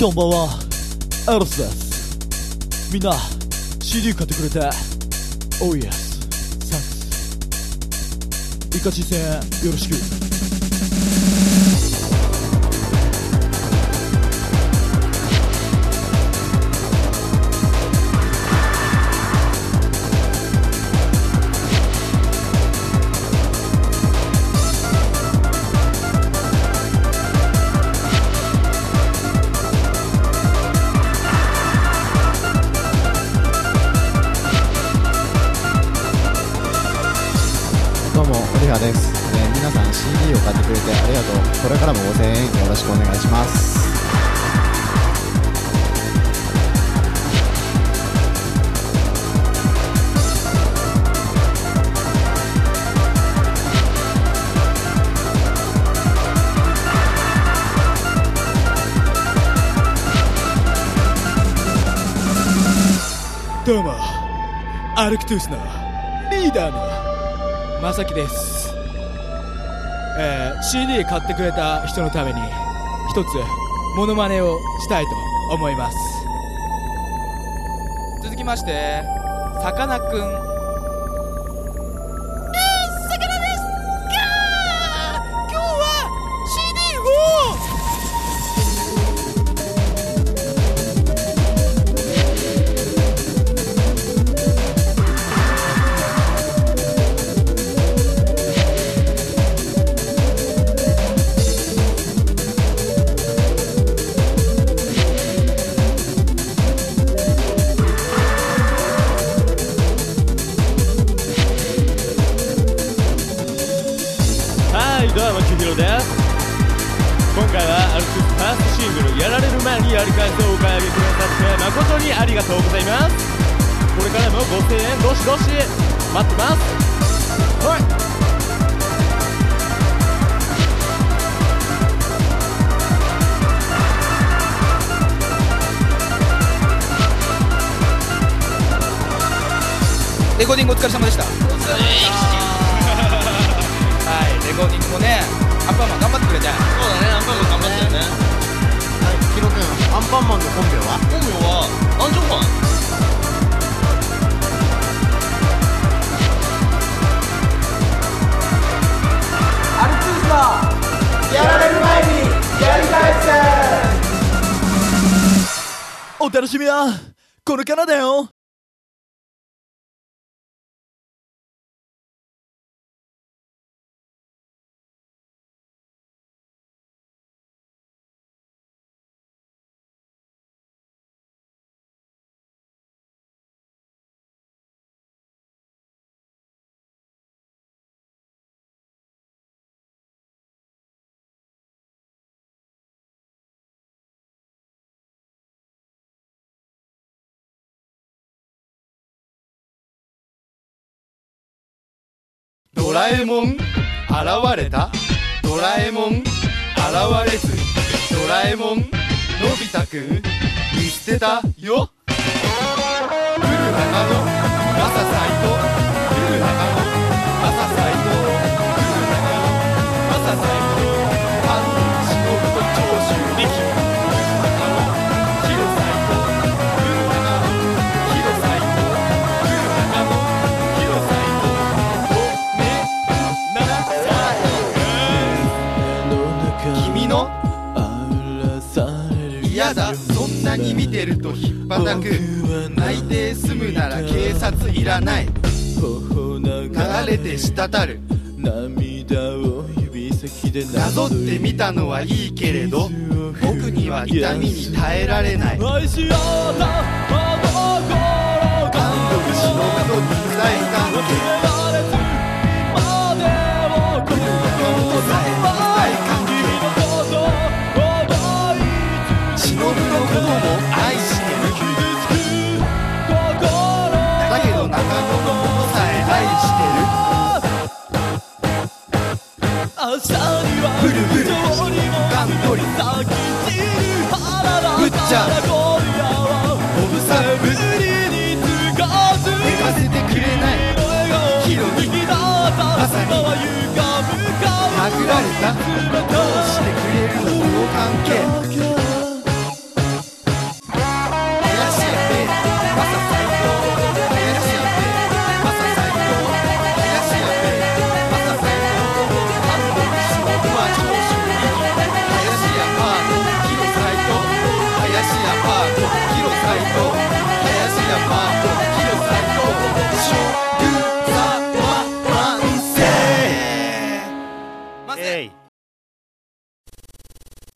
こんばんは。エロスです。みんな CD 買ってくれて。Oh yes Thanks イカチ戦よろしく。です、えー皆さん CD を買ってくれてありがとう。これからもご声援よろしくお願いします。どうもアルクトゥースのリーダーのまさきですえー CD 買ってくれた人のために一つモノマネをしたいと思います。続きましてさかなクン。はいどうもちひろです。今回はアルクスファーストシングル「やられる前にやり返す」をお買い上げくださって誠にありがとうございます。これからもご声援どしどし待ってます。はい。レコーディングお疲れ様でしたはいレコーディングもねアンパンマン頑張ってくれてそうだねアンパンマン頑張ったよね。はい、ヒロ君、アンパンマンの本名は？本名はアンジョンマン。お楽しみはこれからだよドラえもん現れた？ドラえもん現れず。ドラえもんのび太くん見捨てたよ。来る中のるとひっぱたく。泣いて済むなら警察いらない。流れて滴る。涙を指先でなぞってみたのはいいけれど僕には痛みに耐えられない。愛し合った真心が安藤忍と肉体関係までをこえ殴ら